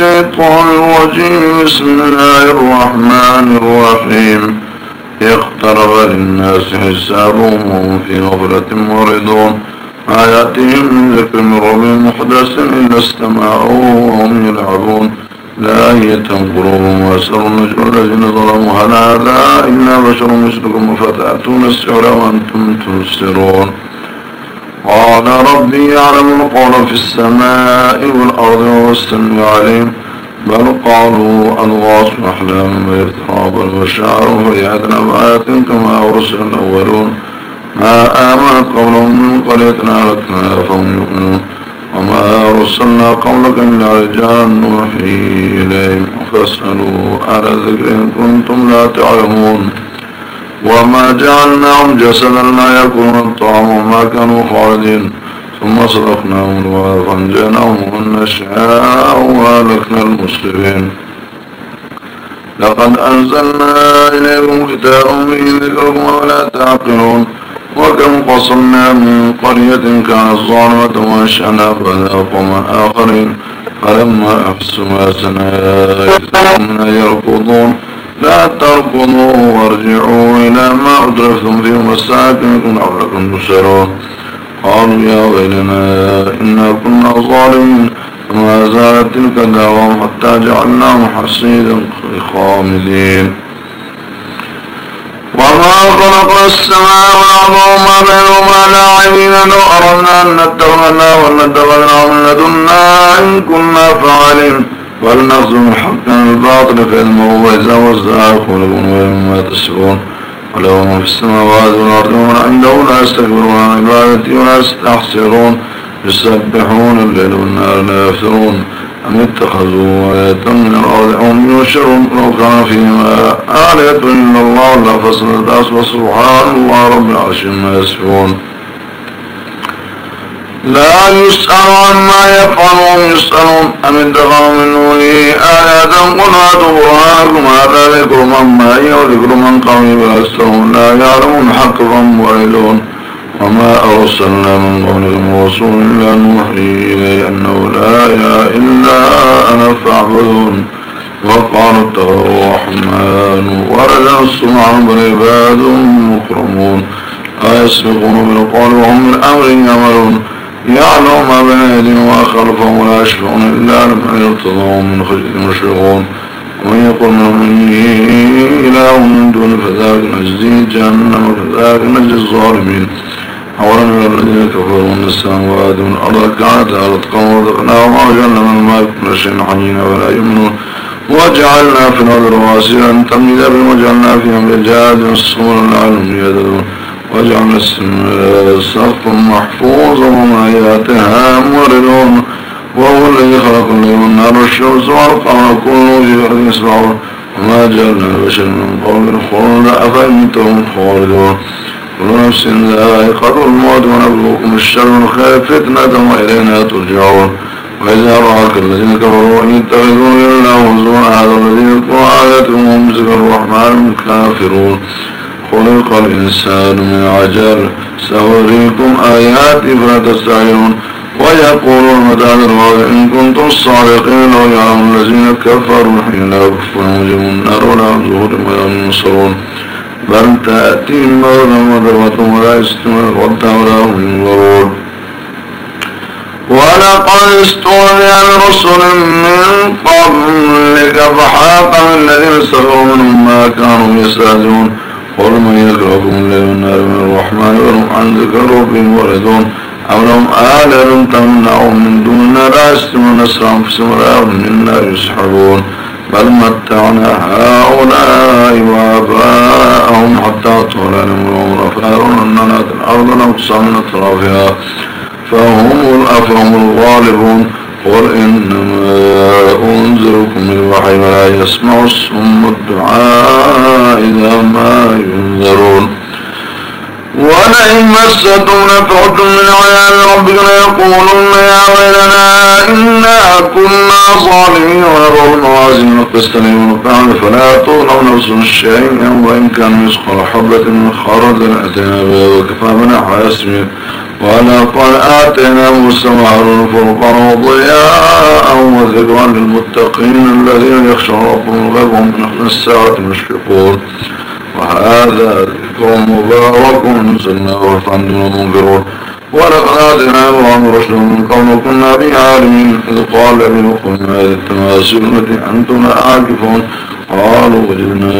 الشيطان الرجيم. بسم الله الرحمن الرحيم. اقترب للناس حسابهم وهم في غفلة موردون ما يأتيهم من ذكر من رب محدث إلا استمعوا وهم يلعبون. لا يتنقرون وأسروا النجم الذين ظلموا. هل هذا إلا بشر مثلكم؟ فتأتون السحر وأنتم تبصرون؟ قال ربي يعلم القول في السماء والأرض السميع العليم بل قالوا أضغاث أحلام ويفترى بل وشعر فيأتنا بآيات كما أرسل الأولون. ما آمنت قبلهم من قرية أهلكنا فهم يؤمنون. وما أرسلنا قبلك إلا رجال نوحي إليهم. فاسألوا أهل الذكر إن كنتم لا تعلمون. وما جعلناهم جسدا لا يكون الطعام وما كانوا خالدين ثم صدقناهم الوعد فانجيناهم ومن نشاء وهلكنا المسلمين لقد أنزلنا إليكم كتابا به ذكركم ولا تعقلون وكم قصرنا من قرية كانت ظالمة وانشأنا بعدها قوما آخرين فلما أحسوا ما سنا يركضون لا تركضوا وارجعوا إلى ما أدرفتم في مساكنكم لعلكم تسرون قالوا يا ويلنا إنا كنا ظالمين. وما زالت تلك دعواهم حتى جعلناهم حصيدا خامدين وما خلقنا السماء والأرض وما بينهما لاعبين. لو أردنا أن نتخذنا ونتخذنا من لدنا إن كنا فاعلين. ولنظلم حقا الباطل فإنه وإذا وزع خلقون ومما تسرون ولو ما في السماوات والأرض ومن عنده لا يستكبرون عن عبادتي ولا يستحسرون. يسبحون الليل والنهار لا يفترون. أم اتخذوا آية من الأرض هم يشرون لو كان فيهما آلية إلا الله لا فصلت أصبح سبحان الله رب العرش ما يسفون لا يسأل عما يفعل وهم يسألون أم اتخذوا من دونه آيات قل هاتوا برهانكم هذا ذكر من معي وذكر من قومي بل أكثرهم لا يعلمون حق فهم وعيدون وما أرسلنا من قبلك من رسول إلا نوحي إليه أنه لا إله إلا أنا فاعبدون. وقال الرحمن ورد الصنع بل عباد مكرمون. أيسبقون بالقول وهم من أمر يعملون. يعلم ما بين أيديهم وما خلفهم ولا يشفعون إلا لمن يرتضون من خشية مشرقون ومن يقول منهم إني إله من دون فذلك نجزيه جهنم وكذلك نجزي الظالمين. أولا الذين كفروا من السماوات من الأرض كانت أرض قوم ورزقناهم وجعلنا من الماء كل شيء حيين ولا يؤمنون. وجعلنا في الأرض رواسي أن تميد بهم وجعلنا فيهم رجال الصور لعلهم يهتدون. وجعلنا السماء سقفا محفوظا وما ياتها موردون وهو الذي خلق الليل والنهار والشمس والقمر كل في أرض يسبحون وما جعلنا البشر من قول الخلد أفأنتم خالدون. كل نفس ذائقة الموت ونبلوكم الشر والخير فتنة وإلينا ترجعون. وإذا رآك الذين كفروا إن يتخذون إلا هزوا هذا الذي يذكر آياتهم وهم الرحمن الكافرون. خلق الإنسان من عجل. سأريكم آياتي فلا تستعجلون ويقولون متى الوعد إن كنتم صادقين لو يعلم الذين كفروا حين يكفرون وجههم النار ولا ظهورهم ولا ينصرون. بل تأتيهم مغنم وذروة ولا يستمر غدا ولا هم ينظرون. ولقد استهزئ برسل من قبلك فحاق الذين سخروا منهم ما كانوا يستهزئون. قل من يكرهكم الليل والنار من الرحمن وهم عن ذكر ربهم وردون أو لهم آلة تمنعهم من دوننا لا يستمعون أسرع أنفسهم ولا هم منا يسحبون بل متعنا هؤلاء وآباءهم حتى طول عليهم فأرون أننا الأرض نقصى من أطرافها فهم الأفهم الغالبون قل إنما أنذركم بالوحي ولا يسمع الصم الدعاء إذا ما ينذرون. ولئن مستم نفعة من عذاب ربك ليقولن يا ويلنا إنا كنا ظالمين ونرى الموازين القسط ليوم فلا تظلم نفس شيئا وإن كان مثقال حبة من خردل أتينا بها وكفى بنا حاسمين ولقد آتينا موسى وهارون فرقا وضياء وذكرا للمتقين الذين يخشون ربهم غيرهم من الساعة المشفقون وهذا ذكر مبارك نزلناه فأنتم منذرون ولقد آتينا إبراهيم رشدا من قبل وكنا به عالمين. إذ قال لابن هذه التماثيل التي أنتم عاكفون. قالوا وجدنا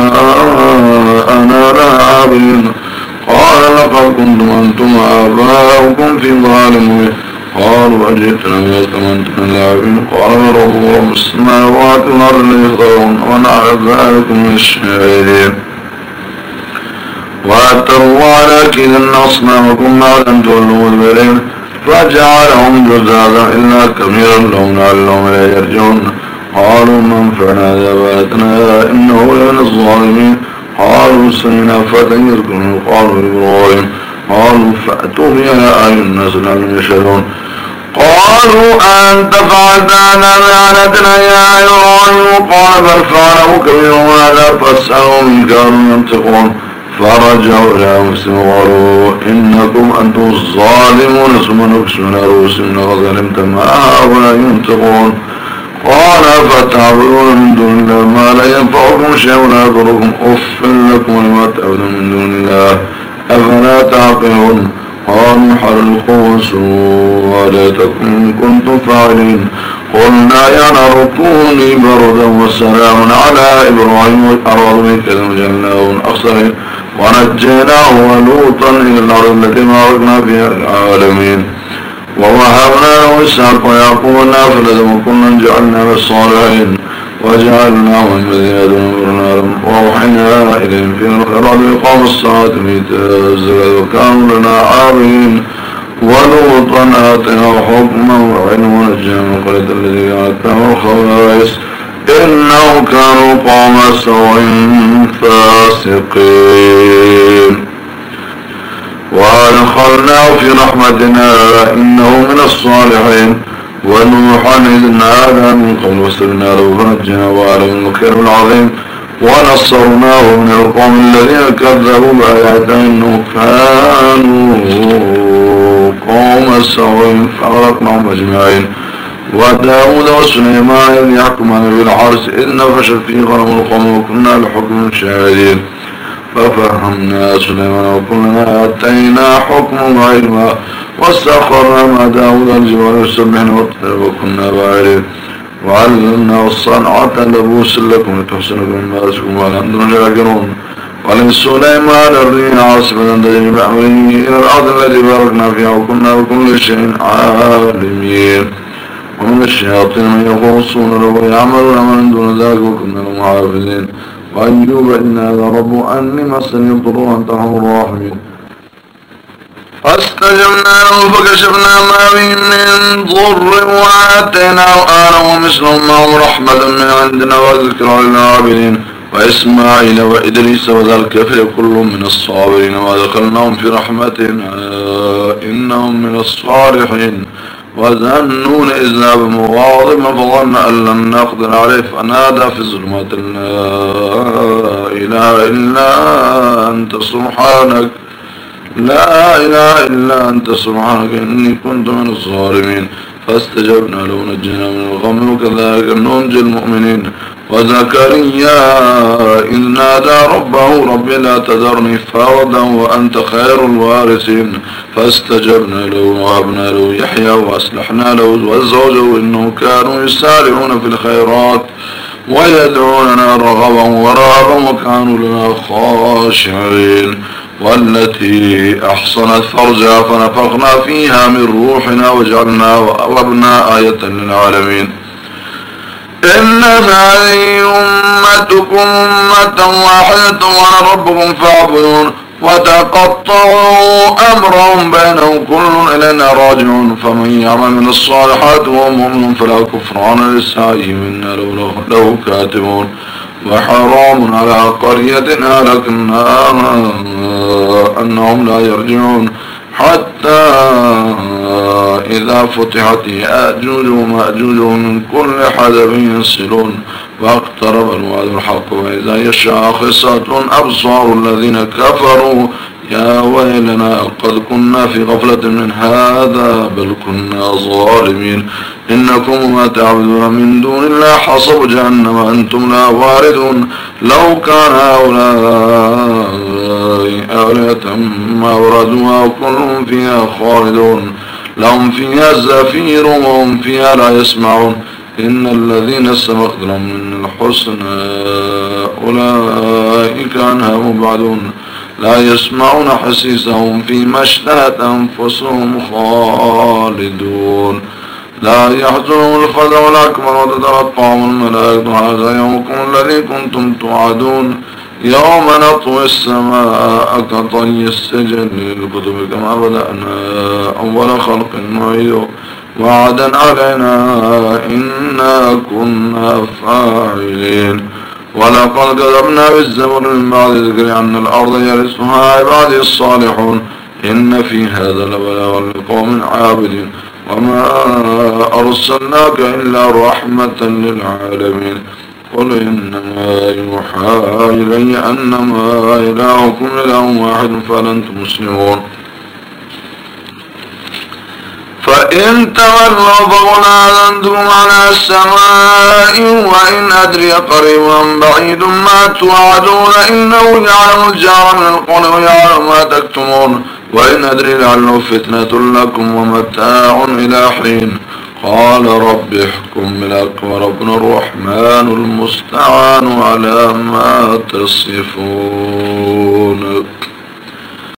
آباءنا لا عابدين قال لقد كنتم أنتم آباؤكم في ظالمين قالوا أجئتنا ويتمنتنا اللاعبين قال رب رب السماوات والأرض يخضرون ونعرف ذلك من الشاهدين. وأتروا على كذا أصنامكم ما لم تولوا مدبرين فجعلهم جزازا إلا كبيرا لهم لعلهم لا يرجعون. قالوا من فعل هذا إنه لمن الظالمين. قالوا سمعنا فتى يذكرون قالوا إبراهيم. قالوا فأتوا بها أي الناس لم يشهدون. قالوا أنت فعلت أنا بعنتنا يا إبراهيم. قال بل فعله كبير هذا فاسألوا من كانوا ينطقون. فرجعوا إلى مسلم وقالوا إنكم أنتم الظالمون. ثم نكسنا رؤوسهم لقد علمت ما هؤلاء ينطقون. قال فتعبدون من دون الله ما لا ينفعكم شيء ولا يضركم. أف لكم ولما تعبدون من دون الله. أفلا تعقلون؟ قالوا حرقوا وسوء ليتكم إن كنتم فاعلين. قلنا يا نار كوني بردا وسلام على إبراهيم والأرض من كذا وجعلناه الأخسرين ونجيناه ولوطا إلى الأرض التي باركنا فيها العالمين ووهبنا له إسحاق ويعقوب نافلة وكلا جعلنا بالصالحين وجعلناهم الذين يدعون وأوحينا إليهم في الخيرات وإقام الصلاة وإيتاء الزكاة وكانوا لنا عابدين. ولوطا آتينا حكما وعلما ونجينا من قرية الذي كانت له الخبائث إنهم كانوا قوم سوء فاسقين. وأدخلناه في رحمتنا إنه من الصالحين. ونوحا إذ نادى من قبل وسلنا له فنجنا وعلى المكر العظيم. ونصرناه من القوم الذين كذبوا بآياتنا إنه كانوا قوم سوء فأغرقناهم أجمعين. وداود وسليمان يحكمان بالحرس إذ نفشت فيه غنم القوم وكنا لحكم شاهدين. ففهمنا سليمان وكلنا آتينا حكما وعلما واستخرنا مع داود الجبال يسبحنا والطير وكنا باعرين وعلمنا الصنعة لبوس لكم لتحسنكم من بأسكم والحمد شاكرون ولسليمان الريح عاصفة تجري بأمره إلى الأرض التي باركنا فيها وكنا بكل شيء عالمين. ومن الشياطين من يخصون له ويعملون من دون ذلك وكنا لهم حافظين وأيوب إن هذا رب أني مسني الضر وأنت أرحم الراحمين فاستجبنا له فكشفنا ما به من ضر وآتيناه آله ومثلهم معه رحمة من عندنا وذكرى للعابدين. وإسماعيل وإدريس وذا الكفر كل من الصابرين ودخلناهم في رحمتنا إنهم من الصالحين. وذنون إذ ذهب مغاضبا فظن أن لن نقدر عليه فنادى في الظلمات لا إله إلا أنت سبحانك لا إله إلا أنت سبحانك إني كنت من الظالمين فاستجبنا له نجينا من الغم وكذلك ننجي المؤمنين وزكريا إذ نادى ربه رب لا تذرني فردا وأنت خير الوارثين. فاستجبنا له وهبنا له يحيى وأصلحنا له وزوجه إنه كانوا يسارعون في الخيرات ويدعوننا رغبا ورهبا وكانوا لنا خاشعين. والتي أحصنت فرجها فنفخنا فيها من روحنا وجعلنا وأغلبنا آية للعالمين. إن هذه أمتكم أمة واحدة وأنا ربكم فاعبدون وتقطعوا أمرهم بينهم كل إلينا راجعون. فمن يعمل من الصالحات وهو مؤمن فلا كفران لسعيه منا له, له كاتبون. وحرام على قرية أهلكناها أنهم لا يرجعون. حتى إذا فتحت يأجوج ومأجوج من كل حدب ينسلون واقترب الوعد الحق. وإذا يشاء خصة أبصار الذين كفروا. يا ويلنا قد كنا في غفلة من هذا بل كنا ظالمين. إنكم ما تعبدون من دون الله حصب جهنم أنتم لا واردون. لو كان هؤلاء آلهة ما وردوها وكلهم فيها خالدون. لهم فيها زفير وهم فيها لا يسمعون. إن الذين سبقت لهم من الحسنى أولئك عنها مبعدون. لا يسمعون حسيسهم فيما اشتهت أنفسهم خالدون. لا يحزنهم الفزع الأكبر وتتلقاهم الملائكة. هذا يومكم الذي كنتم توعدون. يوم نطوي السماء كطي السجن للكتب كما بدأنا أول خلق نعيده وعدا علينا إنا كنا فاعلين. ولقد كذبنا بالزبر من بعد ذكر أن الأرض يرثها عبادي الصالحون. إن في هذا لبلاغا لقوم عابدين. وما أرسلناك إلا رحمة للعالمين. قل إنما يوحى إلي أنما إلهكم إله واحد فلنتم مسلمون فإن تولوا فقل آذنتم على السماء وإن أدري قريب أم بعيد ما توعدون إنه يعلم الجار من القول ويعلم ما تكتمون. وإن أدري لعله فتنة لكم ومتاع إلى حين. قال رب احكم بالحق وربنا الرحمن المستعان على ما تصفون.